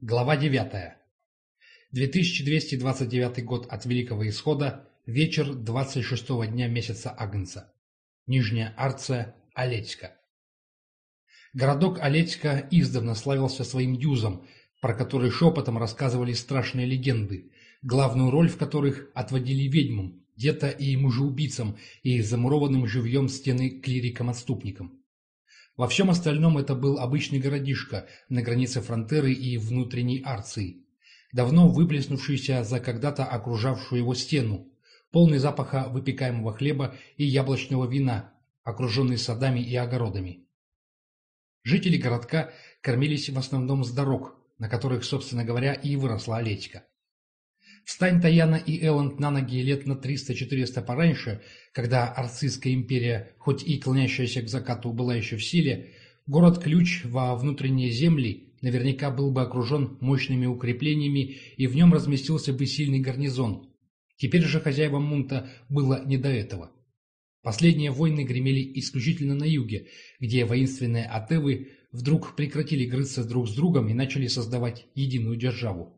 Глава 9. 2229 год от Великого Исхода, вечер 26-го дня месяца Агнца. Нижняя Арция, Олетька. Городок Олетька издавна славился своим дюзом, про который шепотом рассказывали страшные легенды, главную роль в которых отводили ведьмам, где-то и мужеубийцам, и замурованным живьем стены клирикам-отступникам. Во всем остальном это был обычный городишко на границе фронтеры и внутренней Арции, давно выплеснувшийся за когда-то окружавшую его стену, полный запаха выпекаемого хлеба и яблочного вина, окруженный садами и огородами. Жители городка кормились в основном с дорог, на которых, собственно говоря, и выросла Олечка. Встань Таяна и Элленд на ноги лет на 300-400 пораньше, когда Арцистская империя, хоть и клонящаяся к закату, была еще в силе, город-ключ во внутренние земли наверняка был бы окружен мощными укреплениями и в нем разместился бы сильный гарнизон. Теперь же хозяевам Мунта было не до этого. Последние войны гремели исключительно на юге, где воинственные атевы вдруг прекратили грызться друг с другом и начали создавать единую державу.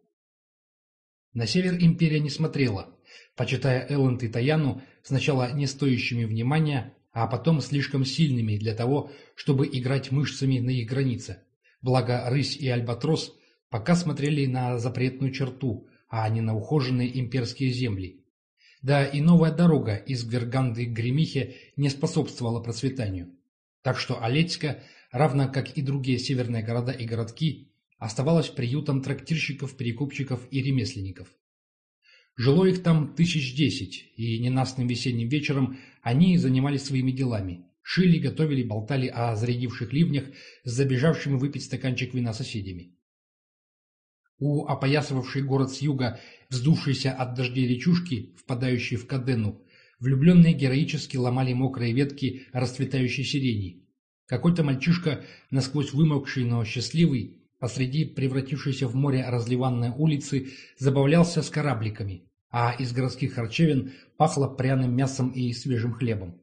На север империя не смотрела, почитая Элленд и Таяну сначала не стоящими внимания, а потом слишком сильными для того, чтобы играть мышцами на их границе. Благо Рысь и Альбатрос пока смотрели на запретную черту, а не на ухоженные имперские земли. Да и новая дорога из Гверганды к Гремихе не способствовала процветанию. Так что Олетька, равно как и другие северные города и городки, оставалась приютом трактирщиков, перекупщиков и ремесленников. Жило их там тысяч десять, и ненастным весенним вечером они занимались своими делами. Шили, готовили, болтали о зарядивших ливнях с забежавшими выпить стаканчик вина соседями. У опоясывавшей город с юга, вздувшейся от дождей речушки, впадающей в Кадену, влюбленные героически ломали мокрые ветки расцветающей сирени. Какой-то мальчишка, насквозь вымокший, но счастливый, посреди превратившейся в море разливанной улицы забавлялся с корабликами, а из городских харчевин пахло пряным мясом и свежим хлебом.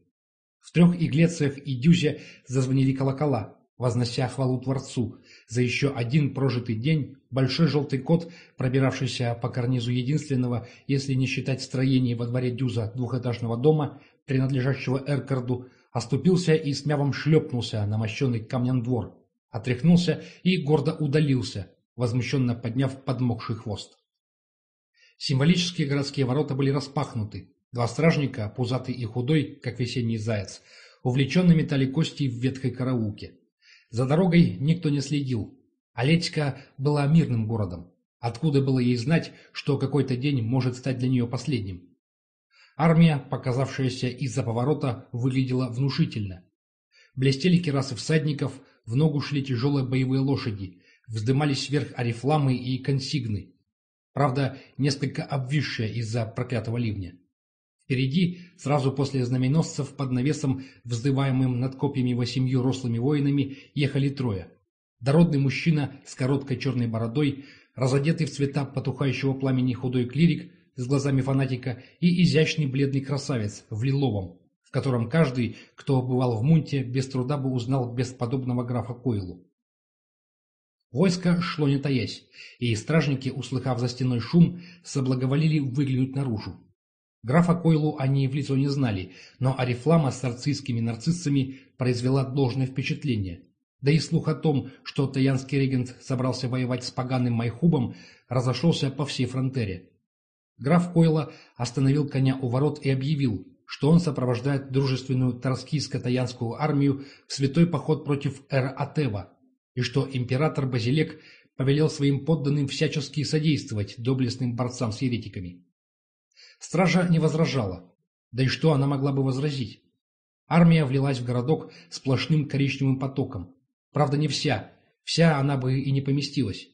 В трех иглециях и дюзе зазвонили колокола, вознося хвалу Творцу. За еще один прожитый день большой желтый кот, пробиравшийся по карнизу единственного, если не считать строений во дворе дюза двухэтажного дома, принадлежащего Эркарду, оступился и с мявом шлепнулся на мощенный камнем двор отряхнулся и гордо удалился, возмущенно подняв подмокший хвост. Символические городские ворота были распахнуты. Два стражника, пузатый и худой, как весенний заяц, увлеченно метали кости в ветхой караулке. За дорогой никто не следил. Алетика была мирным городом. Откуда было ей знать, что какой-то день может стать для нее последним? Армия, показавшаяся из-за поворота, выглядела внушительно. Блестели керасы всадников, в ногу шли тяжелые боевые лошади, вздымались вверх арифламы и консигны. Правда, несколько обвисшие из-за проклятого ливня. Впереди, сразу после знаменосцев, под навесом, вздываемым над копьями восемью рослыми воинами, ехали трое. Дородный мужчина с короткой черной бородой, разодетый в цвета потухающего пламени худой клирик с глазами фанатика и изящный бледный красавец в лиловом, в котором каждый, кто бывал в Мунте, без труда бы узнал бесподобного графа Койлу. Войско шло не таясь, и стражники, услыхав за стеной шум, соблаговолили выглянуть наружу. Графа Койлу они в лицо не знали, но Арифлама с арцистскими нарциссами произвела должное впечатление. Да и слух о том, что таянский регент собрался воевать с поганым Майхубом, разошелся по всей фронтере. Граф Койла остановил коня у ворот и объявил, что он сопровождает дружественную Тарскийско-Таянскую армию в святой поход против Эр-Атева, и что император Базилек повелел своим подданным всячески содействовать доблестным борцам с еретиками. Стража не возражала, да и что она могла бы возразить? Армия влилась в городок сплошным коричневым потоком. Правда, не вся, вся она бы и не поместилась.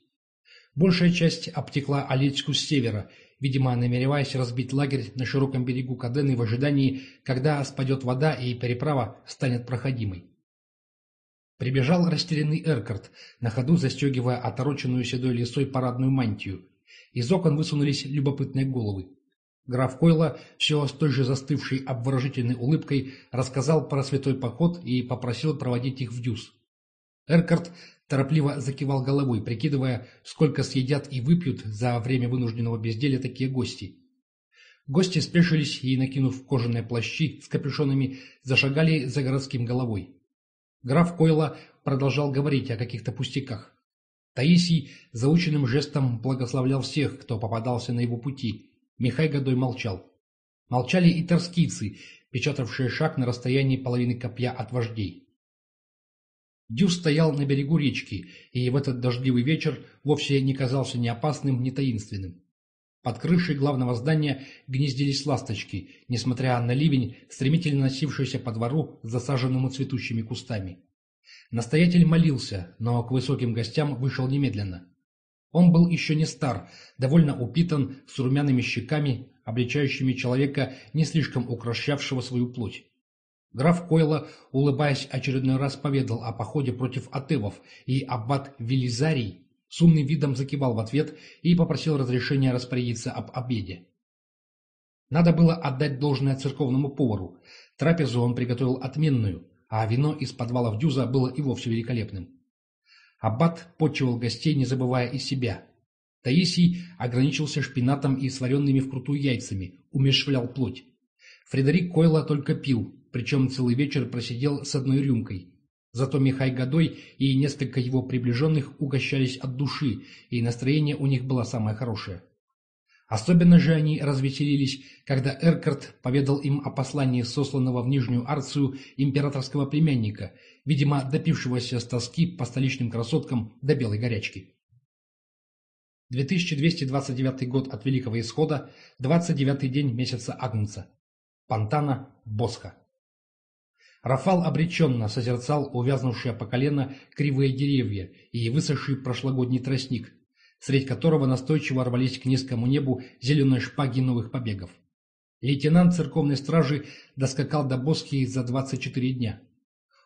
Большая часть обтекла Алечку с севера видимо, намереваясь разбить лагерь на широком берегу Кадены в ожидании, когда спадет вода и переправа станет проходимой. Прибежал растерянный Эркарт, на ходу застегивая отороченную седой лисой парадную мантию. Из окон высунулись любопытные головы. Граф Койла, все с той же застывшей обворожительной улыбкой, рассказал про святой поход и попросил проводить их в Дюс. Эркарт торопливо закивал головой, прикидывая, сколько съедят и выпьют за время вынужденного безделия такие гости. Гости спешились и, накинув кожаные плащи с капюшонами, зашагали за городским головой. Граф Койла продолжал говорить о каких-то пустяках. Таисий заученным жестом благословлял всех, кто попадался на его пути. Михай Годой молчал. Молчали и торскийцы, печатавшие шаг на расстоянии половины копья от вождей. Дю стоял на берегу речки, и в этот дождливый вечер вовсе не казался ни опасным, ни таинственным. Под крышей главного здания гнездились ласточки, несмотря на ливень, стремительно носившийся по двору, засаженному цветущими кустами. Настоятель молился, но к высоким гостям вышел немедленно. Он был еще не стар, довольно упитан, с румяными щеками, обличающими человека, не слишком укращавшего свою плоть. Граф Койла, улыбаясь, очередной раз поведал о походе против атевов, и аббат Велизарий с умным видом закивал в ответ и попросил разрешения распорядиться об обеде. Надо было отдать должное церковному повару. Трапезу он приготовил отменную, а вино из подвалов Дюза было и вовсе великолепным. Аббат почивал гостей, не забывая и себя. Таисий ограничился шпинатом и сваренными вкрутую яйцами, умешвлял плоть. Фредерик Койла только пил, причем целый вечер просидел с одной рюмкой. Зато Михай Годой и несколько его приближенных угощались от души, и настроение у них было самое хорошее. Особенно же они развеселились, когда Эркарт поведал им о послании сосланного в Нижнюю Арцию императорского племянника, видимо, допившегося с тоски по столичным красоткам до белой горячки. 2229 год от Великого Исхода, 29 день месяца Агнца. Пантана, Босха. Рафал обреченно созерцал увязнувшие по колено кривые деревья и высохший прошлогодний тростник, средь которого настойчиво рвались к низкому небу зеленые шпаги новых побегов. Лейтенант церковной стражи доскакал до Боски за 24 дня.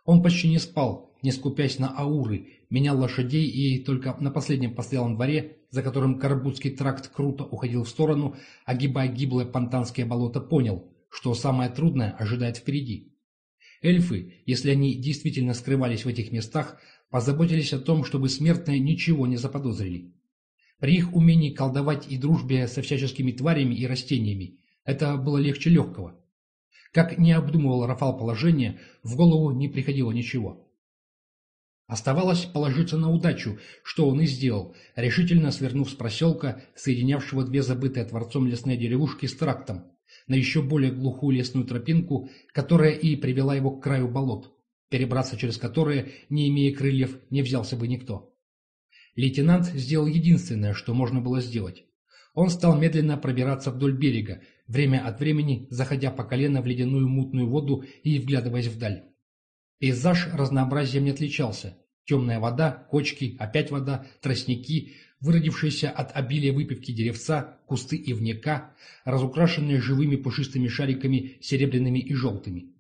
Он почти не спал, не скупясь на ауры, менял лошадей и только на последнем постоялом дворе, за которым Карбутский тракт круто уходил в сторону, огибая гиблое понтанское болото, понял, что самое трудное ожидает впереди. Эльфы, если они действительно скрывались в этих местах, позаботились о том, чтобы смертные ничего не заподозрили. При их умении колдовать и дружбе со всяческими тварями и растениями это было легче легкого. Как не обдумывал Рафал положение, в голову не приходило ничего. Оставалось положиться на удачу, что он и сделал, решительно свернув с проселка, соединявшего две забытые Творцом лесные деревушки с трактом, на еще более глухую лесную тропинку, которая и привела его к краю болот, перебраться через которые, не имея крыльев, не взялся бы никто. Лейтенант сделал единственное, что можно было сделать. Он стал медленно пробираться вдоль берега, время от времени заходя по колено в ледяную мутную воду и вглядываясь вдаль. Пейзаж разнообразием не отличался. Темная вода, кочки, опять вода, тростники, выродившиеся от обилия выпивки деревца, кусты ивняка, разукрашенные живыми пушистыми шариками серебряными и желтыми.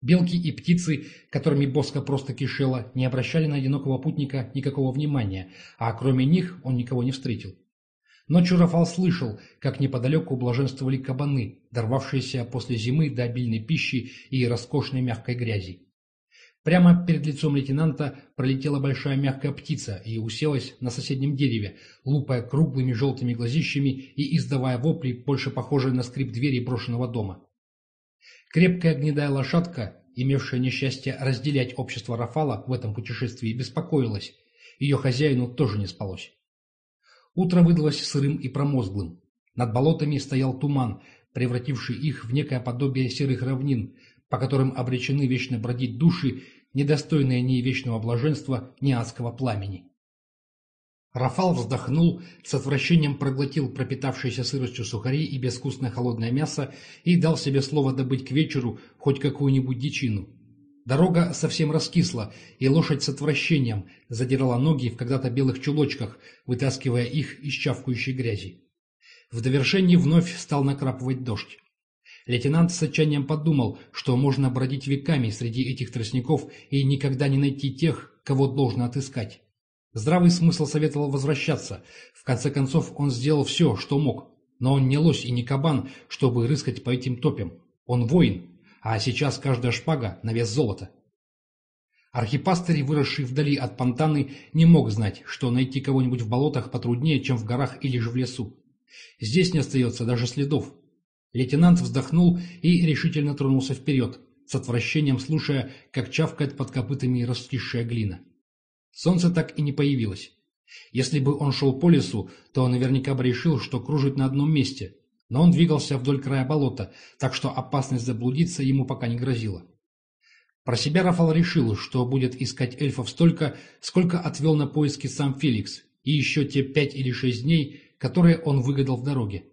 Белки и птицы, которыми Боска просто кишела, не обращали на одинокого путника никакого внимания, а кроме них он никого не встретил. Ночью Рафал слышал, как неподалеку блаженствовали кабаны, дорвавшиеся после зимы до обильной пищи и роскошной мягкой грязи. Прямо перед лицом лейтенанта пролетела большая мягкая птица и уселась на соседнем дереве, лупая круглыми желтыми глазищами и издавая вопли, больше похожие на скрип двери брошенного дома. Крепкая гнедая лошадка, имевшая несчастье разделять общество Рафала в этом путешествии, беспокоилась. Ее хозяину тоже не спалось. Утро выдалось сырым и промозглым. Над болотами стоял туман, превративший их в некое подобие серых равнин, по которым обречены вечно бродить души, недостойные ни вечного блаженства, ни адского пламени. Рафал вздохнул, с отвращением проглотил пропитавшиеся сыростью сухари и безвкусное холодное мясо и дал себе слово добыть к вечеру хоть какую-нибудь дичину. Дорога совсем раскисла, и лошадь с отвращением задирала ноги в когда-то белых чулочках, вытаскивая их из чавкающей грязи. В довершении вновь стал накрапывать дождь. Лейтенант с отчаянием подумал, что можно бродить веками среди этих тростников и никогда не найти тех, кого должно отыскать. Здравый смысл советовал возвращаться. В конце концов, он сделал все, что мог. Но он не лось и не кабан, чтобы рыскать по этим топям. Он воин, а сейчас каждая шпага на вес золота. Архипастырь, выросший вдали от Пантаны, не мог знать, что найти кого-нибудь в болотах потруднее, чем в горах или же в лесу. Здесь не остается даже следов. Лейтенант вздохнул и решительно тронулся вперед, с отвращением слушая, как чавкает под копытами раскисшая глина. Солнце так и не появилось. Если бы он шел по лесу, то наверняка бы решил, что кружит на одном месте, но он двигался вдоль края болота, так что опасность заблудиться ему пока не грозила. Про себя Рафал решил, что будет искать эльфов столько, сколько отвел на поиски сам Феликс, и еще те пять или шесть дней, которые он выгадал в дороге.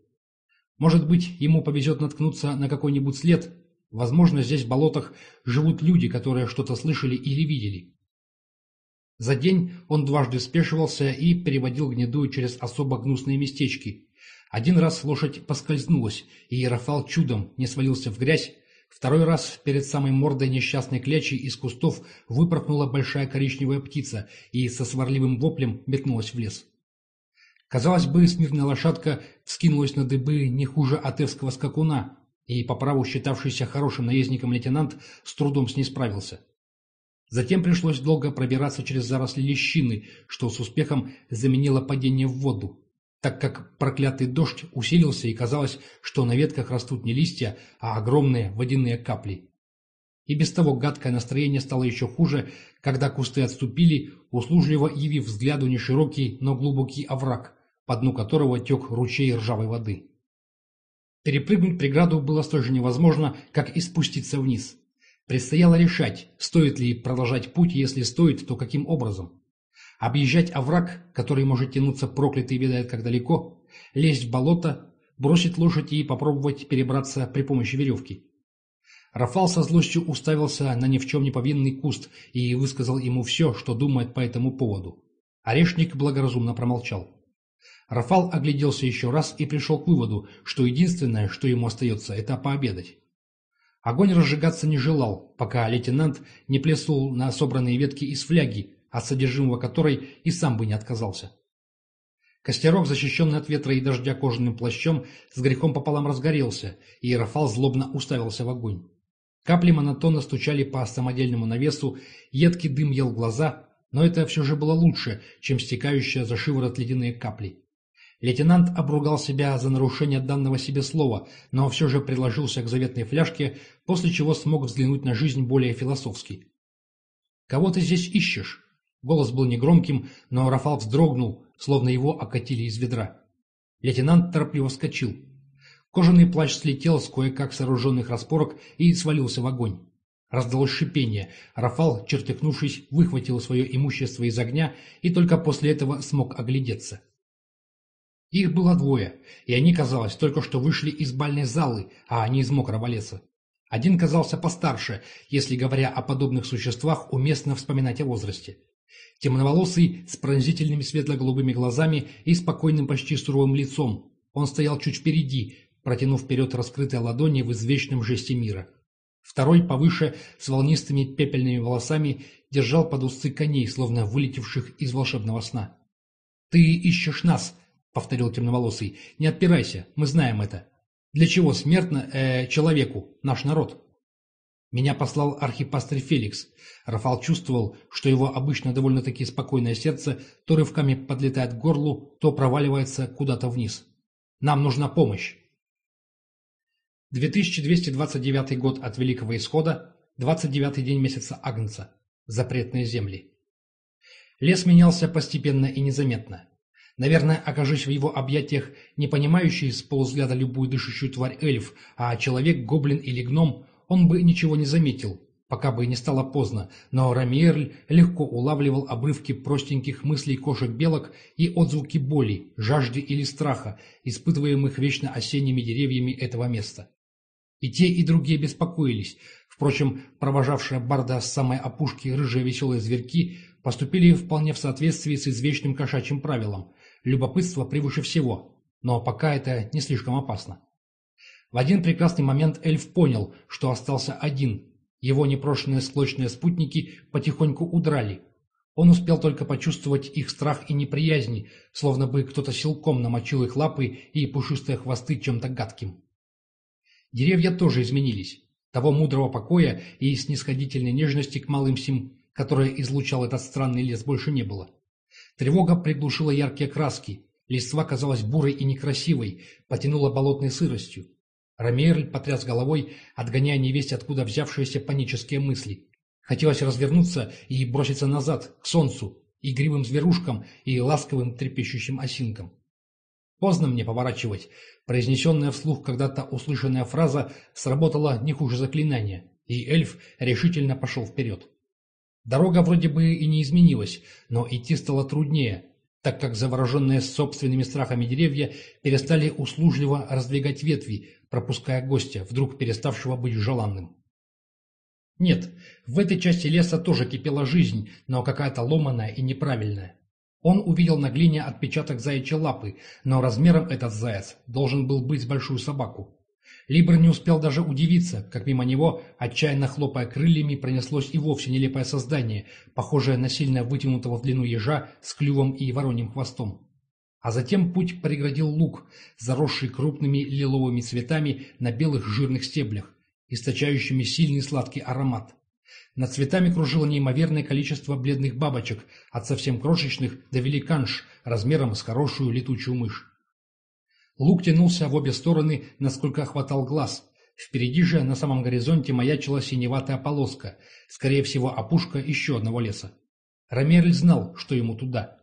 Может быть, ему повезет наткнуться на какой-нибудь след, возможно, здесь в болотах живут люди, которые что-то слышали или видели. За день он дважды спешивался и переводил гнедую через особо гнусные местечки. Один раз лошадь поскользнулась, и Рафал чудом не свалился в грязь, Второй раз перед самой мордой несчастной клячи из кустов выпорхнула большая коричневая птица и со сварливым воплем метнулась в лес. Казалось бы, смирная лошадка вскинулась на дыбы не хуже атевского скакуна, и по праву считавшийся хорошим наездником лейтенант с трудом с ней справился. Затем пришлось долго пробираться через заросли лещины, что с успехом заменило падение в воду так как проклятый дождь усилился и казалось, что на ветках растут не листья, а огромные водяные капли. И без того гадкое настроение стало еще хуже, когда кусты отступили, услужливо явив взгляду не широкий, но глубокий овраг, по дну которого тек ручей ржавой воды. Перепрыгнуть преграду было столь же невозможно, как и спуститься вниз. Предстояло решать, стоит ли продолжать путь, если стоит, то каким образом. Объезжать овраг, который может тянуться проклятый ведает как далеко, лезть в болото, бросить лошадь и попробовать перебраться при помощи веревки. Рафал со злостью уставился на ни в чем не повинный куст и высказал ему все, что думает по этому поводу. Орешник благоразумно промолчал. Рафал огляделся еще раз и пришел к выводу, что единственное, что ему остается, это пообедать. Огонь разжигаться не желал, пока лейтенант не плеснул на собранные ветки из фляги, от содержимого которой и сам бы не отказался. Костерок, защищенный от ветра и дождя кожаным плащом, с грехом пополам разгорелся, и Рафал злобно уставился в огонь. Капли монотонно стучали по самодельному навесу, едкий дым ел глаза, но это все же было лучше, чем стекающие за шиворот ледяные капли. Лейтенант обругал себя за нарушение данного себе слова, но все же приложился к заветной фляжке, после чего смог взглянуть на жизнь более философски. «Кого ты здесь ищешь?» Голос был негромким, но Рафал вздрогнул, словно его окатили из ведра. Лейтенант торопливо вскочил. Кожаный плащ слетел с кое-как сооруженных распорок и свалился в огонь. Раздалось шипение. Рафал, чертыхнувшись, выхватил свое имущество из огня и только после этого смог оглядеться. Их было двое, и они, казалось, только что вышли из бальной залы, а не из мокрого леса. Один казался постарше, если, говоря о подобных существах, уместно вспоминать о возрасте. Темноволосый, с пронзительными светло-голубыми глазами и спокойным почти суровым лицом. Он стоял чуть впереди, протянув вперед раскрытые ладони в извечном жесте мира. Второй, повыше, с волнистыми пепельными волосами, держал под усы коней, словно вылетевших из волшебного сна. «Ты ищешь нас», — повторил темноволосый. «Не отпирайся, мы знаем это. Для чего смертно э, человеку, наш народ?» Меня послал архипастырь Феликс. Рафал чувствовал, что его обычно довольно-таки спокойное сердце то рывками подлетает к горлу, то проваливается куда-то вниз. Нам нужна помощь. 2229 год от Великого Исхода, 29 день месяца Агнца. Запретные земли. Лес менялся постепенно и незаметно. Наверное, окажусь в его объятиях не понимающий с полузгляда любую дышащую тварь эльф, а человек, гоблин или гном, он бы ничего не заметил, пока бы не стало поздно, но Рамиерль легко улавливал обрывки простеньких мыслей кошек-белок и отзвуки боли, жажды или страха, испытываемых вечно осенними деревьями этого места. И те, и другие беспокоились. Впрочем, провожавшие Барда с самой опушки рыжие веселые зверьки поступили вполне в соответствии с извечным кошачьим правилом. Любопытство превыше всего, но пока это не слишком опасно. В один прекрасный момент эльф понял, что остался один. Его непрошенные склочные спутники потихоньку удрали. Он успел только почувствовать их страх и неприязнь, словно бы кто-то силком намочил их лапы и пушистые хвосты чем-то гадким. Деревья тоже изменились. Того мудрого покоя и снисходительной нежности к малым сим, которое излучал этот странный лес, больше не было. Тревога приглушила яркие краски, листва казалась бурой и некрасивой, потянула болотной сыростью. Ромеерль потряс головой, отгоняя невесть откуда взявшиеся панические мысли. Хотелось развернуться и броситься назад, к солнцу, игривым зверушкам и ласковым трепещущим осинкам. «Поздно мне поворачивать», произнесенная вслух когда-то услышанная фраза сработала не хуже заклинания, и эльф решительно пошел вперед. Дорога вроде бы и не изменилась, но идти стало труднее, так как завороженные собственными страхами деревья перестали услужливо раздвигать ветви, пропуская гостя, вдруг переставшего быть желанным. Нет, в этой части леса тоже кипела жизнь, но какая-то ломаная и неправильная. Он увидел на глине отпечаток заячьей лапы, но размером этот заяц должен был быть с большую собаку. Либр не успел даже удивиться, как мимо него, отчаянно хлопая крыльями, пронеслось и вовсе нелепое создание, похожее на сильно вытянутого в длину ежа с клювом и вороньим хвостом. А затем путь преградил лук, заросший крупными лиловыми цветами на белых жирных стеблях, источающими сильный сладкий аромат. Над цветами кружило неимоверное количество бледных бабочек, от совсем крошечных до великанш, размером с хорошую летучую мышь. Лук тянулся в обе стороны, насколько хватал глаз. Впереди же, на самом горизонте, маячила синеватая полоска, скорее всего, опушка еще одного леса. Ромерль знал, что ему туда.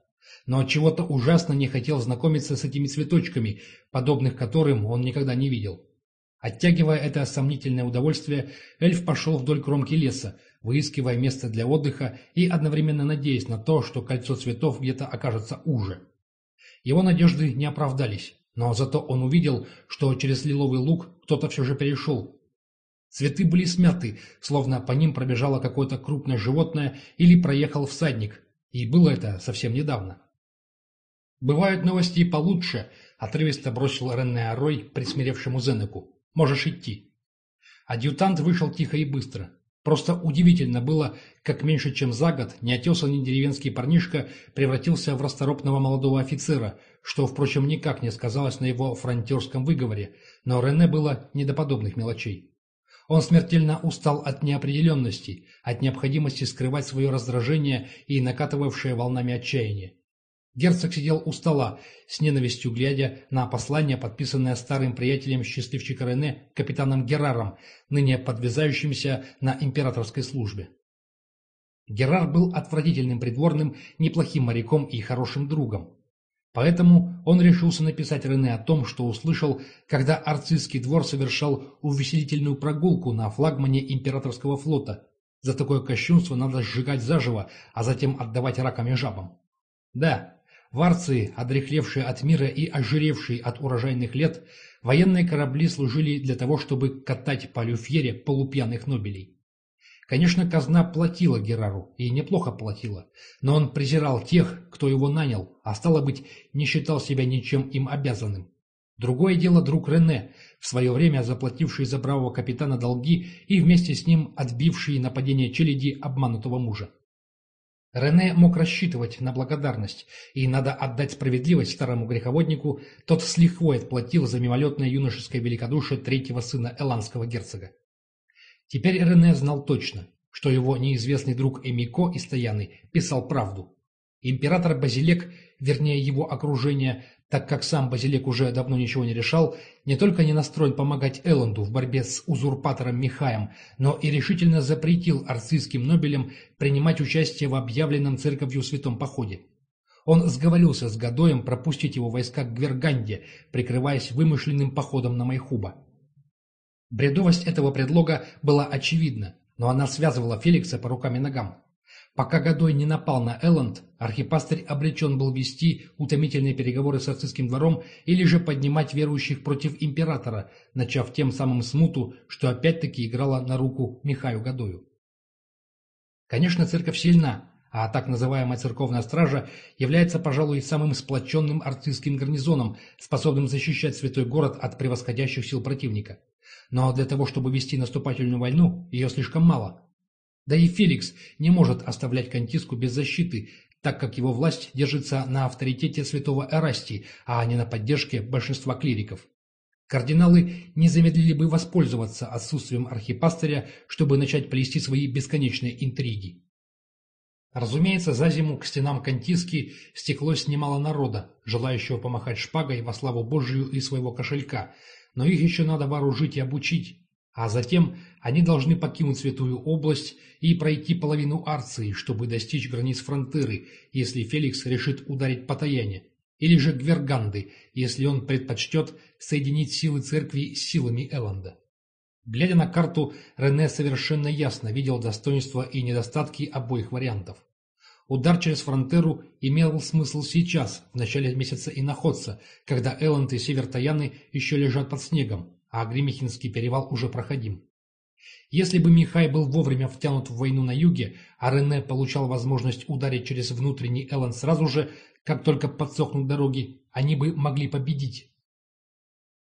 Но от чего то ужасно не хотел знакомиться с этими цветочками, подобных которым он никогда не видел. Оттягивая это сомнительное удовольствие, эльф пошел вдоль кромки леса, выискивая место для отдыха и одновременно надеясь на то, что кольцо цветов где-то окажется уже. Его надежды не оправдались, но зато он увидел, что через лиловый луг кто-то все же перешел. Цветы были смяты, словно по ним пробежало какое-то крупное животное или проехал всадник, и было это совсем недавно. «Бывают новости и получше», — отрывисто бросил Ренне Арой присмиревшему Зенеку. Можешь идти». Адъютант вышел тихо и быстро. Просто удивительно было, как меньше чем за год неотесанный деревенский парнишка превратился в расторопного молодого офицера, что, впрочем, никак не сказалось на его фронтерском выговоре, но Рене было не до подобных мелочей. Он смертельно устал от неопределенности, от необходимости скрывать свое раздражение и накатывавшее волнами отчаяние. Герцог сидел у стола, с ненавистью глядя на послание, подписанное старым приятелем счастливчика Рене, капитаном Гераром, ныне подвязающимся на императорской службе. Герар был отвратительным придворным, неплохим моряком и хорошим другом. Поэтому он решился написать Рене о том, что услышал, когда арцистский двор совершал увеселительную прогулку на флагмане императорского флота. За такое кощунство надо сжигать заживо, а затем отдавать ракам и жабам. Да, в Арции, одрехлевшие от мира и ожиревшие от урожайных лет, военные корабли служили для того, чтобы катать по люфьере полупьяных нобелей. Конечно, казна платила Герару, и неплохо платила, но он презирал тех, кто его нанял, а стало быть, не считал себя ничем им обязанным. Другое дело друг Рене, в свое время заплативший за бравого капитана долги и вместе с ним отбивший нападение челяди обманутого мужа. Рене мог рассчитывать на благодарность, и надо отдать справедливость старому греховоднику, тот с лихвой отплатил за мимолетное юношеское великодушие третьего сына эландского герцога. Теперь Рене знал точно, что его неизвестный друг Эмико из Таяны писал правду. Император Базилек, вернее его окружение, так как сам Базилек уже давно ничего не решал, не только не настроен помогать Элленду в борьбе с узурпатором Михаем, но и решительно запретил арцистским Нобелям принимать участие в объявленном церковью святом походе. Он сговорился с Гадоем пропустить его войска к Гверганде, прикрываясь вымышленным походом на Майхуба. Бредовость этого предлога была очевидна, но она связывала Феликса по рукам и ногам. Пока Годой не напал на Элленд, архипастырь обречен был вести утомительные переговоры с арцистским двором или же поднимать верующих против императора, начав тем самым смуту, что опять-таки играла на руку Михаю Годою. Конечно, церковь сильна, а так называемая церковная стража является, пожалуй, самым сплоченным арцистским гарнизоном, способным защищать святой город от превосходящих сил противника. Но для того, чтобы вести наступательную войну, ее слишком мало – да и Феликс не может оставлять Кантиску без защиты, так как его власть держится на авторитете святого Эрастии, а не на поддержке большинства клириков. Кардиналы не замедлили бы воспользоваться отсутствием архипастыря, чтобы начать плести свои бесконечные интриги. Разумеется, за зиму к стенам Кантиски стеклось немало народа, желающего помахать шпагой во славу Божию и своего кошелька, но их еще надо вооружить и обучить, а затем они должны покинуть Святую область и пройти половину Арции, чтобы достичь границ Фронтыры, если Феликс решит ударить по Таяне, или же Гверганды, если он предпочтет соединить силы церкви с силами Элланда. Глядя на карту, Рене совершенно ясно видел достоинства и недостатки обоих вариантов. Удар через фронтеру имел смысл сейчас, в начале месяца иноходца, когда Элленд и Север Таяны еще лежат под снегом, а Гремихинский перевал уже проходим. Если бы Михай был вовремя втянут в войну на юге, а Рене получал возможность ударить через внутренний Элленд сразу же, как только подсохнут дороги, они бы могли победить.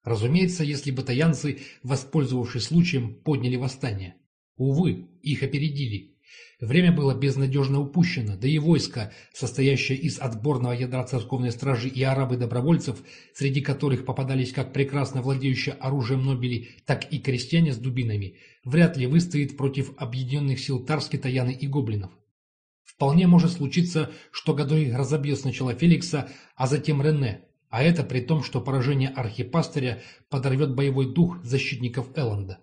Разумеется, если бы таянцы, воспользовавшись случаем, подняли восстание. Увы, их опередили. Время было безнадежно упущено, да и войско, состоящее из отборного ядра церковной стражи и арабы-добровольцев, среди которых попадались как прекрасно владеющие оружием Нобели, так и крестьяне с дубинами, вряд ли выстоит против объединенных сил Тарски, Таяны и Гоблинов. Вполне может случиться, что Годой разобьет сначала Феликса, а затем Рене, а это при том, что поражение архипастыря подорвет боевой дух защитников Элленда.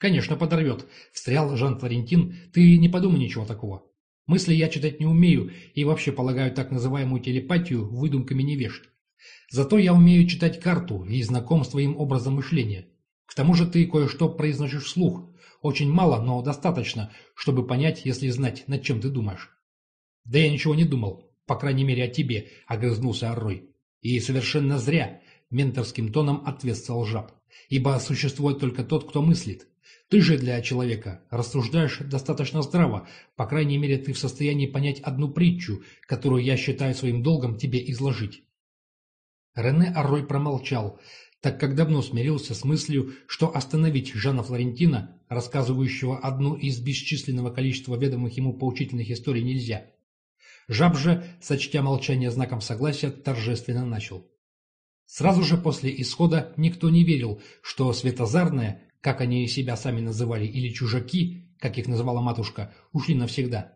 «Конечно, подорвет», — встрял Жан Флорентин. «Ты не подумай ничего такого. Мысли я читать не умею и вообще полагаю так называемую телепатию выдумками невежд. Зато я умею читать карту и знаком с твоим образом мышления. К тому же ты кое-что произносишь вслух. Очень мало, но достаточно, чтобы понять, если знать, над чем ты думаешь». «Да я ничего не думал, по крайней мере о тебе», — огрызнулся Аррой. «И совершенно зря», — менторским тоном ответствовал жаб. «Ибо существует только тот, кто мыслит. Ты же для человека рассуждаешь достаточно здраво, по крайней мере ты в состоянии понять одну притчу, которую я считаю своим долгом тебе изложить. Рене Аррой промолчал, так как давно смирился с мыслью, что остановить Жана Флорентина, рассказывающего одну из бесчисленного количества ведомых ему поучительных историй, нельзя. Жаб же, сочтя молчание знаком согласия, торжественно начал. Сразу же после исхода никто не верил, что Светозарная как они себя сами называли, или чужаки, как их называла матушка, ушли навсегда.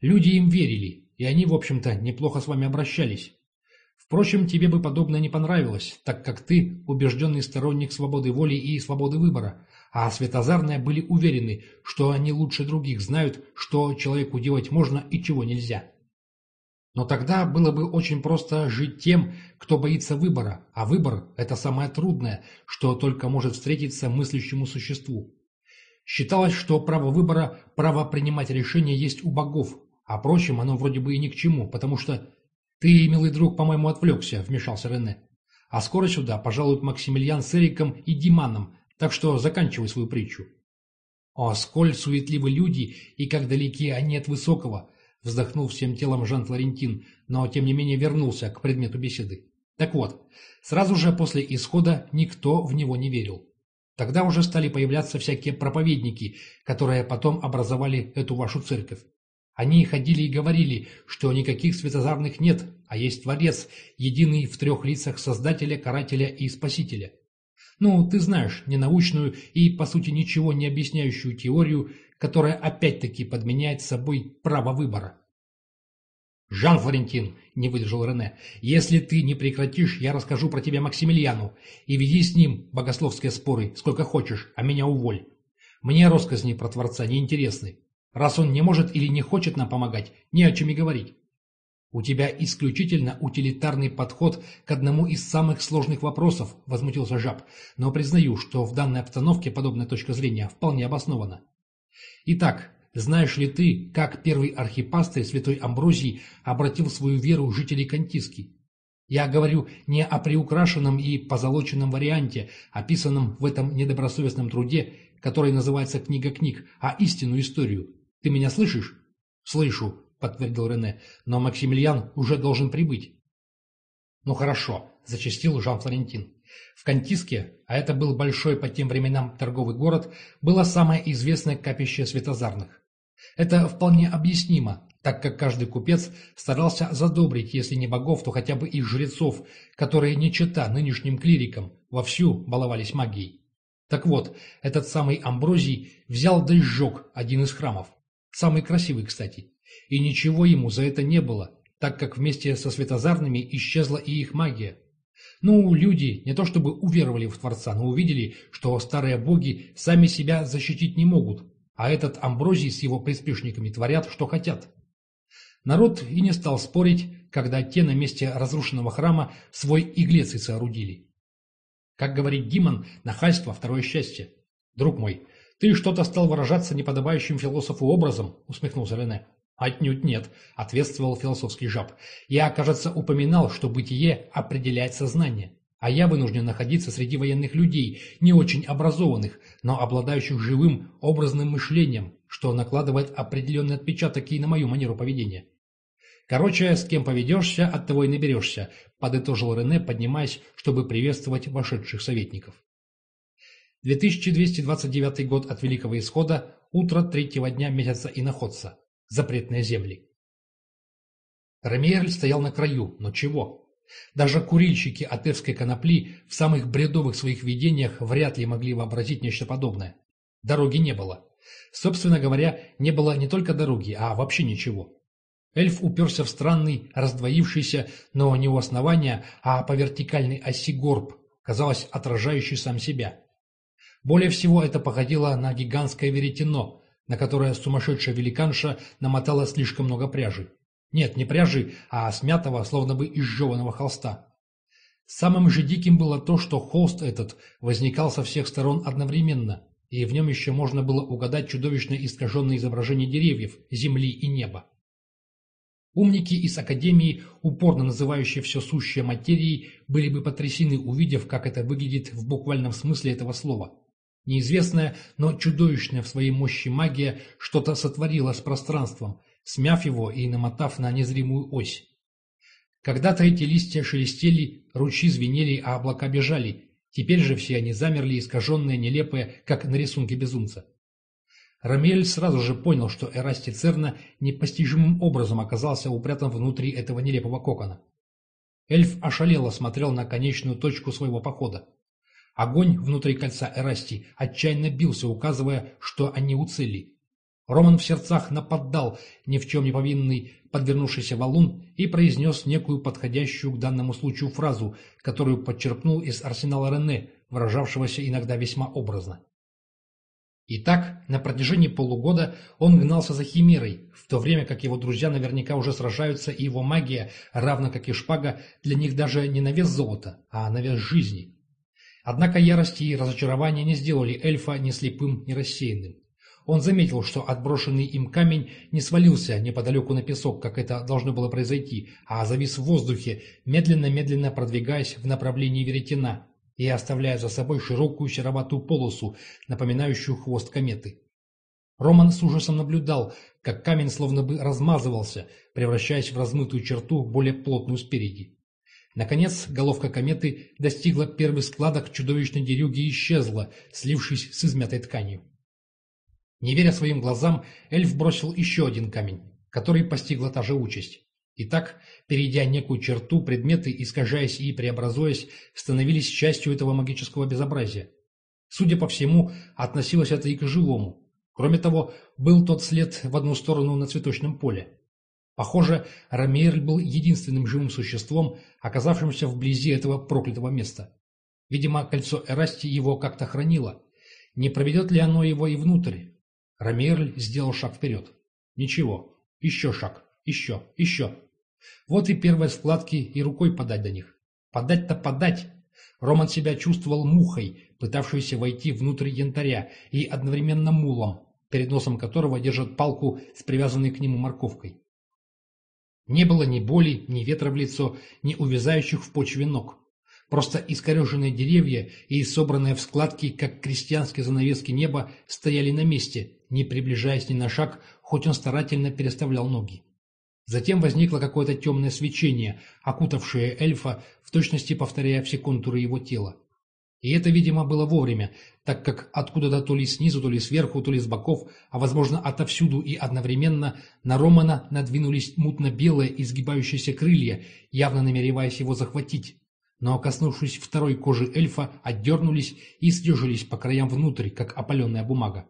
Люди им верили, и они, в общем-то, неплохо с вами обращались. Впрочем, тебе бы подобное не понравилось, так как ты убежденный сторонник свободы воли и свободы выбора, а Светозарные были уверены, что они лучше других знают, что человеку делать можно и чего нельзя. Но тогда было бы очень просто жить тем, кто боится выбора, а выбор – это самое трудное, что только может встретиться мыслящему существу. Считалось, что право выбора, право принимать решения есть у богов, а прочим оно вроде бы и ни к чему, потому что «Ты, милый друг, по-моему, отвлекся», – вмешался Рене. «А скоро сюда пожалуют Максимилиан с Эриком и Диманом, так что заканчивай свою притчу». О, сколь суетливы люди и как далеки они от высокого – вздохнул всем телом Жан Флорентин, но тем не менее вернулся к предмету беседы. Так вот, сразу же после исхода никто в него не верил. Тогда уже стали появляться всякие проповедники, которые потом образовали эту вашу церковь. Они ходили и говорили, что никаких светозарных нет, а есть Творец, единый в трех лицах Создателя, Карателя и Спасителя. Ну, ты знаешь, ненаучную и, по сути, ничего не объясняющую теорию, которая опять-таки подменяет собой право выбора. «Жан Флорентин», — не выдержал Рене, — «если ты не прекратишь, я расскажу про тебя Максимилиану, и веди с ним богословские споры, сколько хочешь, а меня уволь. Мне россказни про Творца не интересны. Раз он не может или не хочет нам помогать, не о чем и говорить. У тебя исключительно утилитарный подход к одному из самых сложных вопросов, возмутился Жаб, но признаю, что в данной обстановке подобная точка зрения вполне обоснована. Итак, знаешь ли ты, как первый архипастырь святой Амброзий обратил свою веру жителей Кантиски? Я говорю не о приукрашенном и позолоченном варианте, описанном в этом недобросовестном труде, который называется «Книга книг», а истинную историю. Ты меня слышишь? Слышу, подтвердил Рене, но Максимилиан уже должен прибыть. Ну хорошо, зачастил Жан Флорентин. В Кантиске, а это был большой по тем временам торговый город, было самое известное капище светозарных. Это вполне объяснимо, так как каждый купец старался задобрить, если не богов, то хотя бы их жрецов, которые не чета нынешним клирикам, вовсю баловались магией. Так вот, этот самый Амброзий взял да сжег один из храмов. Самый красивый, кстати. И ничего ему за это не было, так как вместе со светозарными исчезла и их магия. Ну, люди не то чтобы уверовали в Творца, но увидели, что старые боги сами себя защитить не могут, а этот Амброзий с его приспешниками творят, что хотят. Народ и не стал спорить, когда те на месте разрушенного храма свой иглеций соорудили. Как говорит Гимон, нахальство – второе счастье. Друг мой, ты что-то стал выражаться неподобающим философу образом, усмехнулся Рене. «Отнюдь нет», — ответствовал философский жаб. «Я, кажется, упоминал, что бытие определяет сознание, а я вынужден находиться среди военных людей, не очень образованных, но обладающих живым образным мышлением, что накладывает определенный отпечаток и на мою манеру поведения». «Короче, с кем поведешься, от того и наберешься», — подытожил Рене, поднимаясь, чтобы приветствовать вошедших советников. 2229 год от Великого Исхода, утро третьего дня месяца Иноходца запретные земли. Рамиерль стоял на краю, но чего? Даже курильщики атевской конопли в самых бредовых своих видениях вряд ли могли вообразить нечто подобное. Дороги не было. Собственно говоря, не было не только дороги, а вообще ничего. Эльф уперся в странный, раздвоившийся, но не у основания, а по вертикальной оси горб, казалось, отражающий сам себя. Более всего это походило на гигантское веретено, на которое сумасшедшая великанша намотала слишком много пряжи. Нет, не пряжи, а смятого, словно бы изжеванного холста. Самым же диким было то, что холст этот возникал со всех сторон одновременно, и в нем еще можно было угадать чудовищно искаженное изображение деревьев, земли и неба. Умники из Академии, упорно называющие все сущее материей, были бы потрясены, увидев, как это выглядит в буквальном смысле этого слова. Неизвестная, но чудовищная в своей мощи магия что-то сотворила с пространством, смяв его и намотав на незримую ось. Когда-то эти листья шелестели, ручьи звенели, а облака бежали. Теперь же все они замерли, искаженные, нелепые, как на рисунке безумца. Рамель сразу же понял, что Эрасти Церна непостижимым образом оказался упрятан внутри этого нелепого кокона. Эльф ошалело смотрел на конечную точку своего похода. Огонь внутри кольца Эрасти отчаянно бился, указывая, что они у цели. Роман в сердцах нападал ни в чем не повинный подвернувшийся валун и произнес некую подходящую к данному случаю фразу, которую подчерпнул из арсенала Рене, выражавшегося иногда весьма образно. Итак, на протяжении полугода он гнался за Химерой, в то время как его друзья наверняка уже сражаются, и его магия, равно как и шпага, для них даже не на вес золота, а на вес жизни. Однако ярости и разочарования не сделали эльфа ни слепым, ни рассеянным. Он заметил, что отброшенный им камень не свалился неподалеку на песок, как это должно было произойти, а завис в воздухе, медленно-медленно продвигаясь в направлении веретена и оставляя за собой широкую сероватую полосу, напоминающую хвост кометы. Роман с ужасом наблюдал, как камень словно бы размазывался, превращаясь в размытую черту, более плотную спереди. Наконец, головка кометы достигла первых складок чудовищной дерюги и исчезла, слившись с измятой тканью. Не веря своим глазам, эльф бросил еще один камень, который постигла та же участь. Итак, перейдя некую черту, предметы, искажаясь и преобразуясь, становились частью этого магического безобразия. Судя по всему, относилось это и к живому. Кроме того, был тот след в одну сторону на цветочном поле. Похоже, Рамейрль был единственным живым существом, оказавшимся вблизи этого проклятого места. Видимо, кольцо Эрасти его как-то хранило. Не проведет ли оно его и внутрь? Рамейрль сделал шаг вперед. Ничего. Еще шаг. Еще. Еще. Вот и первые складки, и рукой подать до них. Подать-то подать. Роман себя чувствовал мухой, пытавшейся войти внутрь янтаря, и одновременно мулом, перед носом которого держат палку с привязанной к нему морковкой. Не было ни боли, ни ветра в лицо, ни увязающих в почве ног. Просто искореженные деревья и собранные в складки, как крестьянские занавески неба, стояли на месте, не приближаясь ни на шаг, хоть он старательно переставлял ноги. Затем возникло какое-то темное свечение, окутавшее эльфа, в точности повторяя все контуры его тела. И это, видимо, было вовремя, так как откуда-то то ли снизу, то ли сверху, то ли с боков, а возможно отовсюду и одновременно, на Романа надвинулись мутно-белые изгибающиеся крылья, явно намереваясь его захватить. Но, коснувшись второй кожи эльфа, отдернулись и съежились по краям внутрь, как опаленная бумага.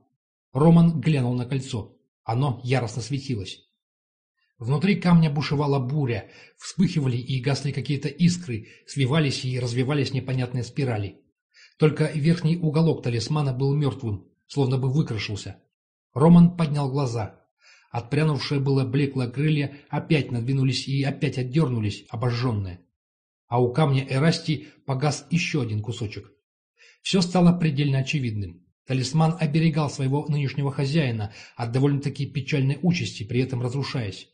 Роман глянул на кольцо. Оно яростно светилось. Внутри камня бушевала буря, вспыхивали и гасли какие-то искры, свивались и развивались непонятные спирали. Только верхний уголок талисмана был мертвым, словно бы выкрашился. Роман поднял глаза. Отпрянувшие было блекло крылья опять надвинулись и опять отдернулись, обожженные. А у камня Эрасти погас еще один кусочек. Все стало предельно очевидным. Талисман оберегал своего нынешнего хозяина от довольно-таки печальной участи, при этом разрушаясь.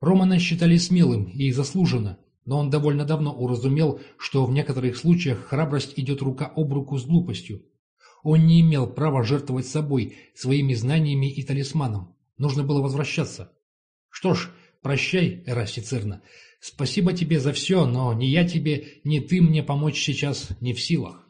Романа считали смелым и заслуженно, но он довольно давно уразумел, что в некоторых случаях храбрость идет рука об руку с глупостью. Он не имел права жертвовать собой, своими знаниями и талисманом. Нужно было возвращаться. Что ж, прощай, Эраси Цирна. Спасибо тебе за все, но ни я тебе, ни ты мне помочь сейчас не в силах.